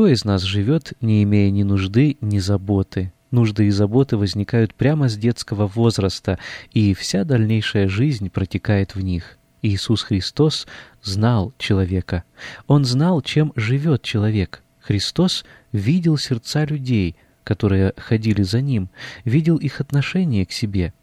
Кто из нас живет, не имея ни нужды, ни заботы? Нужды и заботы возникают прямо с детского возраста, и вся дальнейшая жизнь протекает в них. Иисус Христос знал человека. Он знал, чем живет человек. Христос видел сердца людей, которые ходили за Ним, видел их отношение к себе,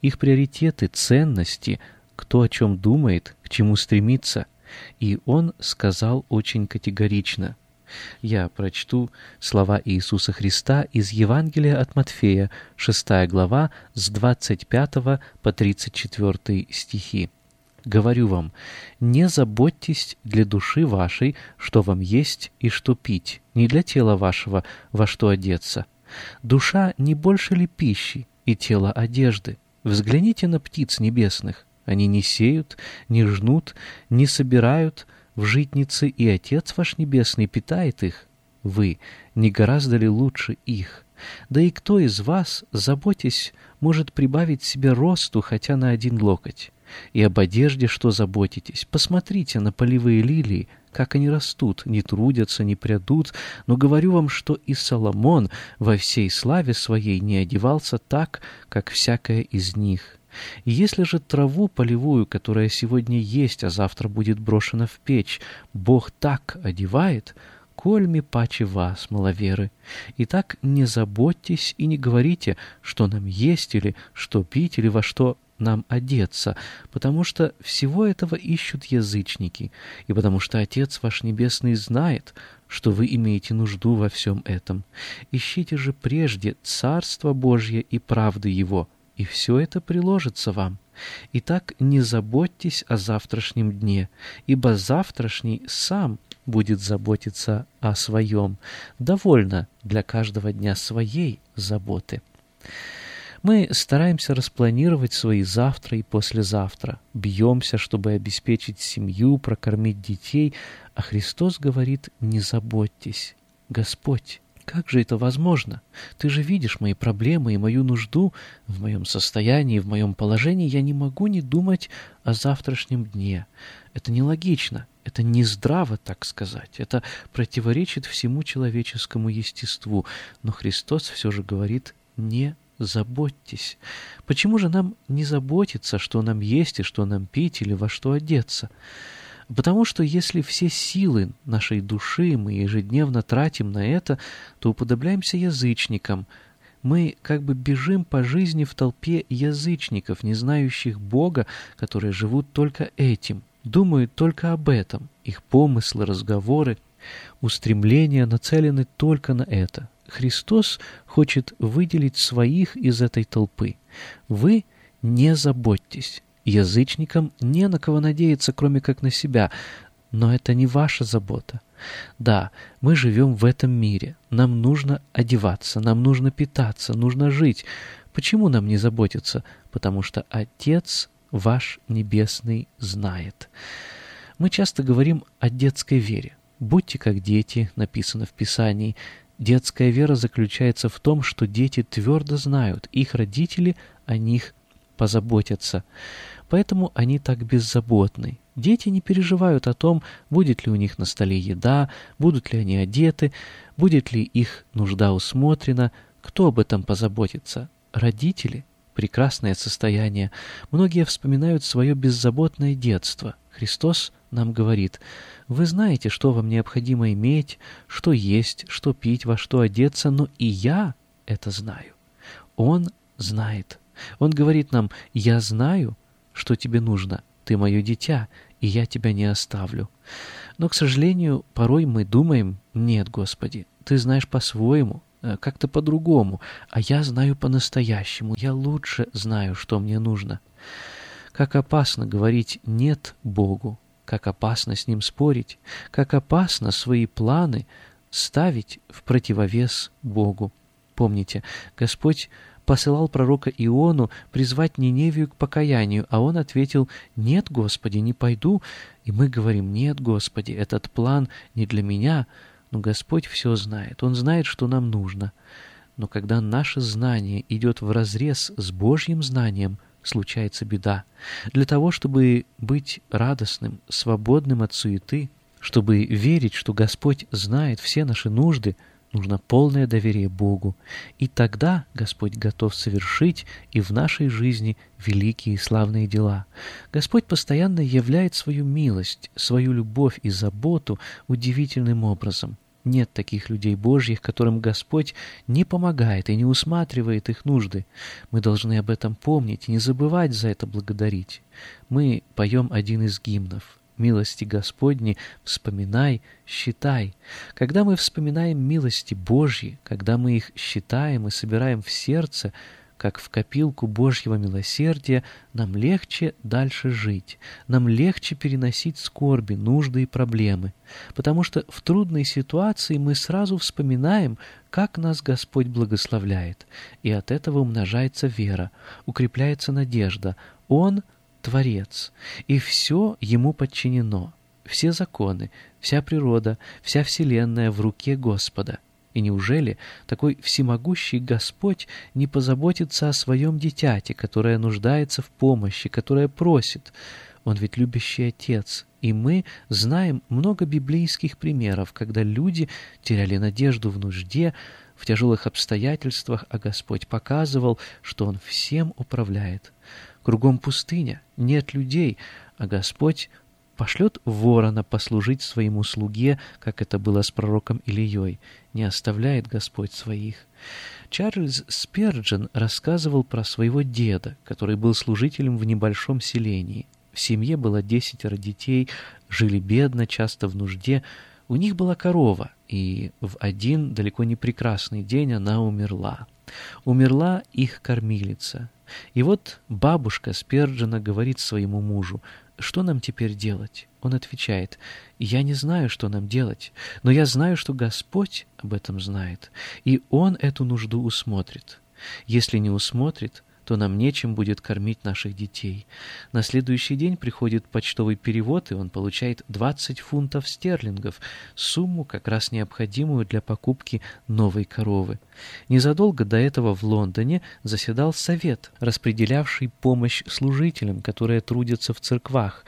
их приоритеты, ценности, кто о чем думает, к чему стремится. И Он сказал очень категорично — я прочту слова Иисуса Христа из Евангелия от Матфея, 6 глава, с 25 по 34 стихи. «Говорю вам, не заботьтесь для души вашей, что вам есть и что пить, не для тела вашего, во что одеться. Душа не больше ли пищи, и тело одежды? Взгляните на птиц небесных. Они не сеют, не жнут, не собирают, в житнице, и Отец ваш Небесный питает их. Вы не гораздо ли лучше их? Да и кто из вас, заботясь, может прибавить себе росту хотя на один локоть? И об одежде что заботитесь? Посмотрите на полевые лилии, как они растут, не трудятся, не прядут, но говорю вам, что и Соломон во всей славе своей не одевался так, как всякая из них. И если же траву полевую, которая сегодня есть, а завтра будет брошена в печь, Бог так одевает, кольми паче вас, маловеры. Итак, не заботьтесь и не говорите, что нам есть или что пить или во что нам одеться, потому что всего этого ищут язычники, и потому что Отец ваш Небесный знает, что вы имеете нужду во всем этом. Ищите же прежде Царство Божье и правды Его, и все это приложится вам. Итак, не заботьтесь о завтрашнем дне, ибо завтрашний сам будет заботиться о своем. Довольно для каждого дня своей заботы. Мы стараемся распланировать свои завтра и послезавтра, бьемся, чтобы обеспечить семью, прокормить детей, а Христос говорит «не заботьтесь». Господь как же это возможно? Ты же видишь мои проблемы и мою нужду. В моем состоянии, в моем положении я не могу не думать о завтрашнем дне. Это нелогично, это нездраво, так сказать. Это противоречит всему человеческому естеству. Но Христос все же говорит «не заботьтесь». Почему же нам не заботиться, что нам есть и что нам пить или во что одеться? Потому что если все силы нашей души мы ежедневно тратим на это, то уподобляемся язычникам. Мы как бы бежим по жизни в толпе язычников, не знающих Бога, которые живут только этим, думают только об этом. Их помыслы, разговоры, устремления нацелены только на это. Христос хочет выделить своих из этой толпы. Вы не заботьтесь. Язычникам не на кого надеяться, кроме как на себя, но это не ваша забота. Да, мы живем в этом мире, нам нужно одеваться, нам нужно питаться, нужно жить. Почему нам не заботиться? Потому что Отец ваш Небесный знает. Мы часто говорим о детской вере. «Будьте как дети», написано в Писании. Детская вера заключается в том, что дети твердо знают, их родители о них позаботятся. Поэтому они так беззаботны. Дети не переживают о том, будет ли у них на столе еда, будут ли они одеты, будет ли их нужда усмотрена, кто об этом позаботится. родители — прекрасное состояние. Многие вспоминают свое беззаботное детство. Христос нам говорит, «Вы знаете, что вам необходимо иметь, что есть, что пить, во что одеться, но и я это знаю». Он знает. Он говорит нам, «Я знаю, что тебе нужно. Ты мое дитя, и я тебя не оставлю». Но, к сожалению, порой мы думаем, «Нет, Господи, Ты знаешь по-своему, э, как-то по-другому, а я знаю по-настоящему, я лучше знаю, что мне нужно». Как опасно говорить «нет» Богу, как опасно с Ним спорить, как опасно свои планы ставить в противовес Богу. Помните, Господь посылал пророка Иону призвать Ниневию к покаянию, а он ответил «Нет, Господи, не пойду». И мы говорим «Нет, Господи, этот план не для меня». Но Господь все знает, Он знает, что нам нужно. Но когда наше знание идет вразрез с Божьим знанием, случается беда. Для того, чтобы быть радостным, свободным от суеты, чтобы верить, что Господь знает все наши нужды, нужно полное доверие Богу. И тогда Господь готов совершить и в нашей жизни великие и славные дела. Господь постоянно являет свою милость, свою любовь и заботу удивительным образом. Нет таких людей Божьих, которым Господь не помогает и не усматривает их нужды. Мы должны об этом помнить и не забывать за это благодарить. Мы поем один из гимнов. Милости Господни вспоминай, считай. Когда мы вспоминаем милости Божьи, когда мы их считаем и собираем в сердце, как в копилку Божьего милосердия, нам легче дальше жить, нам легче переносить скорби, нужды и проблемы, потому что в трудной ситуации мы сразу вспоминаем, как нас Господь благословляет, и от этого умножается вера, укрепляется надежда. Он — Творец, и все Ему подчинено, все законы, вся природа, вся Вселенная в руке Господа. И неужели такой всемогущий Господь не позаботится о своем дитяте, которое нуждается в помощи, которое просит? Он ведь любящий Отец, и мы знаем много библейских примеров, когда люди теряли надежду в нужде, в тяжелых обстоятельствах, а Господь показывал, что Он всем управляет. Кругом пустыня, нет людей, а Господь пошлет ворона послужить своему слуге, как это было с пророком Ильей. Не оставляет Господь своих. Чарльз Сперджен рассказывал про своего деда, который был служителем в небольшом селении. В семье было десятеро детей, жили бедно, часто в нужде. У них была корова, и в один далеко не прекрасный день она умерла. Умерла их кормилица. И вот бабушка Сперджена говорит своему мужу, что нам теперь делать? Он отвечает, я не знаю, что нам делать, но я знаю, что Господь об этом знает, и Он эту нужду усмотрит. Если не усмотрит, то нам нечем будет кормить наших детей. На следующий день приходит почтовый перевод, и он получает 20 фунтов стерлингов, сумму, как раз необходимую для покупки новой коровы. Незадолго до этого в Лондоне заседал совет, распределявший помощь служителям, которые трудятся в церквах.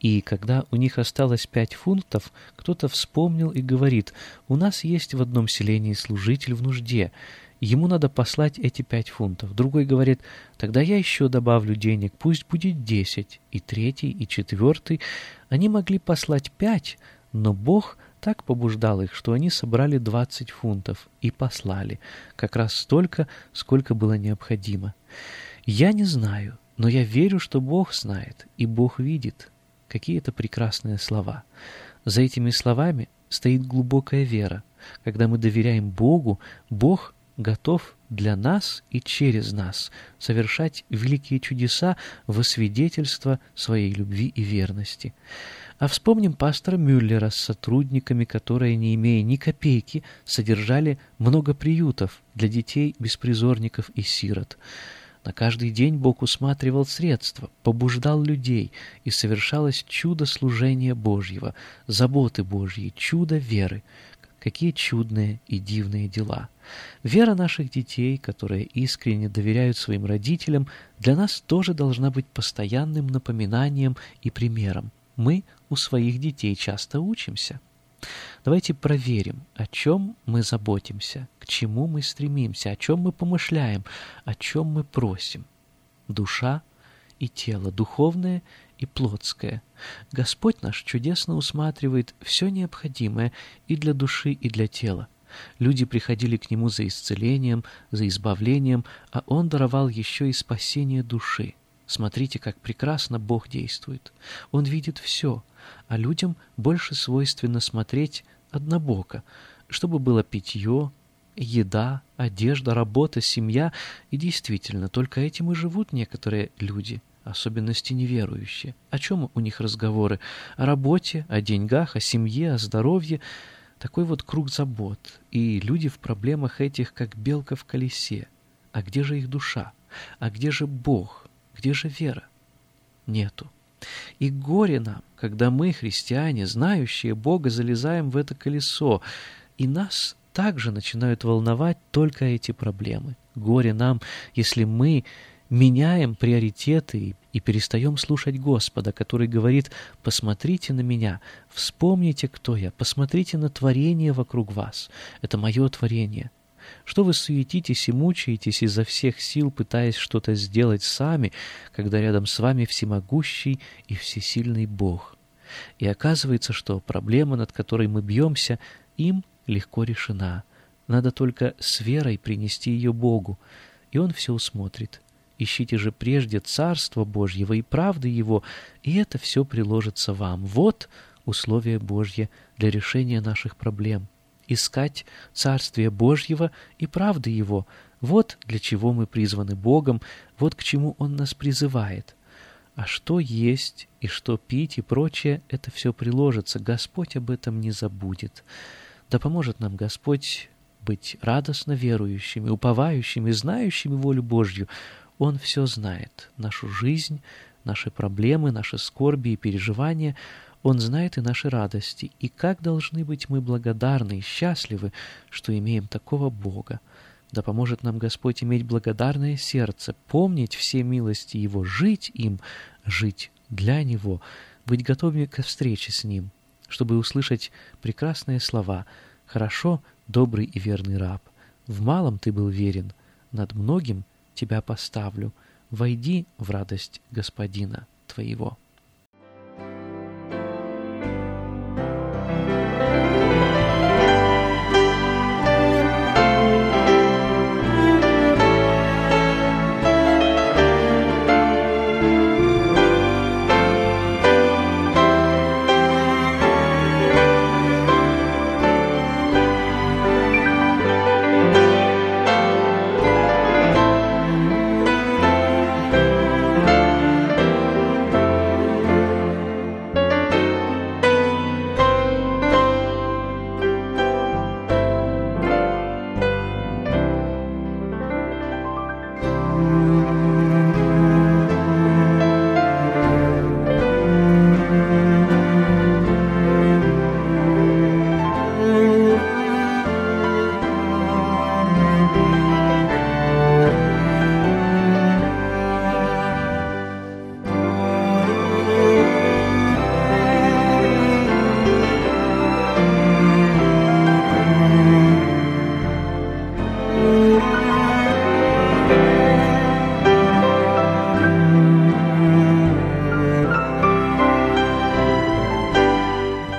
И когда у них осталось пять фунтов, кто-то вспомнил и говорит, «У нас есть в одном селении служитель в нужде. Ему надо послать эти пять фунтов. Другой говорит, тогда я еще добавлю денег, пусть будет десять. И третий, и четвертый. Они могли послать пять, но Бог так побуждал их, что они собрали двадцать фунтов и послали, как раз столько, сколько было необходимо. Я не знаю, но я верю, что Бог знает, и Бог видит. Какие это прекрасные слова. За этими словами стоит глубокая вера. Когда мы доверяем Богу, Бог готов для нас и через нас совершать великие чудеса во свидетельство своей любви и верности. А вспомним пастора Мюллера с сотрудниками, которые, не имея ни копейки, содержали много приютов для детей, беспризорников и сирот. На каждый день Бог усматривал средства, побуждал людей, и совершалось чудо служения Божьего, заботы Божьей, чудо веры. Какие чудные и дивные дела! Вера наших детей, которые искренне доверяют своим родителям, для нас тоже должна быть постоянным напоминанием и примером. Мы у своих детей часто учимся. Давайте проверим, о чем мы заботимся, к чему мы стремимся, о чем мы помышляем, о чем мы просим. Душа и тело, духовное и плотское. Господь наш чудесно усматривает все необходимое и для души, и для тела. Люди приходили к Нему за исцелением, за избавлением, а Он даровал еще и спасение души. Смотрите, как прекрасно Бог действует. Он видит все, а людям больше свойственно смотреть однобоко, чтобы было питье, еда, одежда, работа, семья. И действительно, только этим и живут некоторые люди, особенности неверующие. О чем у них разговоры? О работе, о деньгах, о семье, о здоровье. Такой вот круг забот. И люди в проблемах этих, как белка в колесе. А где же их душа? А где же Бог? Где же вера? Нету. И горе нам, когда мы, христиане, знающие Бога, залезаем в это колесо, и нас также начинают волновать только эти проблемы. Горе нам, если мы меняем приоритеты и перестаем слушать Господа, который говорит «посмотрите на меня, вспомните, кто я, посмотрите на творение вокруг вас, это мое творение». Что вы суетитесь и мучаетесь изо всех сил, пытаясь что-то сделать сами, когда рядом с вами всемогущий и всесильный Бог? И оказывается, что проблема, над которой мы бьемся, им легко решена. Надо только с верой принести ее Богу, и Он все усмотрит. Ищите же прежде Царство Божьего и правды Его, и это все приложится вам. Вот условие Божье для решения наших проблем искать Царствие Божьего и правды Его. Вот для чего мы призваны Богом, вот к чему Он нас призывает. А что есть и что пить и прочее, это все приложится. Господь об этом не забудет. Да поможет нам Господь быть радостно верующими, уповающими, знающими волю Божью. Он все знает, нашу жизнь, наши проблемы, наши скорби и переживания — он знает и наши радости, и как должны быть мы благодарны и счастливы, что имеем такого Бога. Да поможет нам Господь иметь благодарное сердце, помнить все милости Его, жить им, жить для Него, быть готовыми к встрече с Ним, чтобы услышать прекрасные слова «Хорошо, добрый и верный раб, в малом ты был верен, над многим тебя поставлю, войди в радость Господина твоего».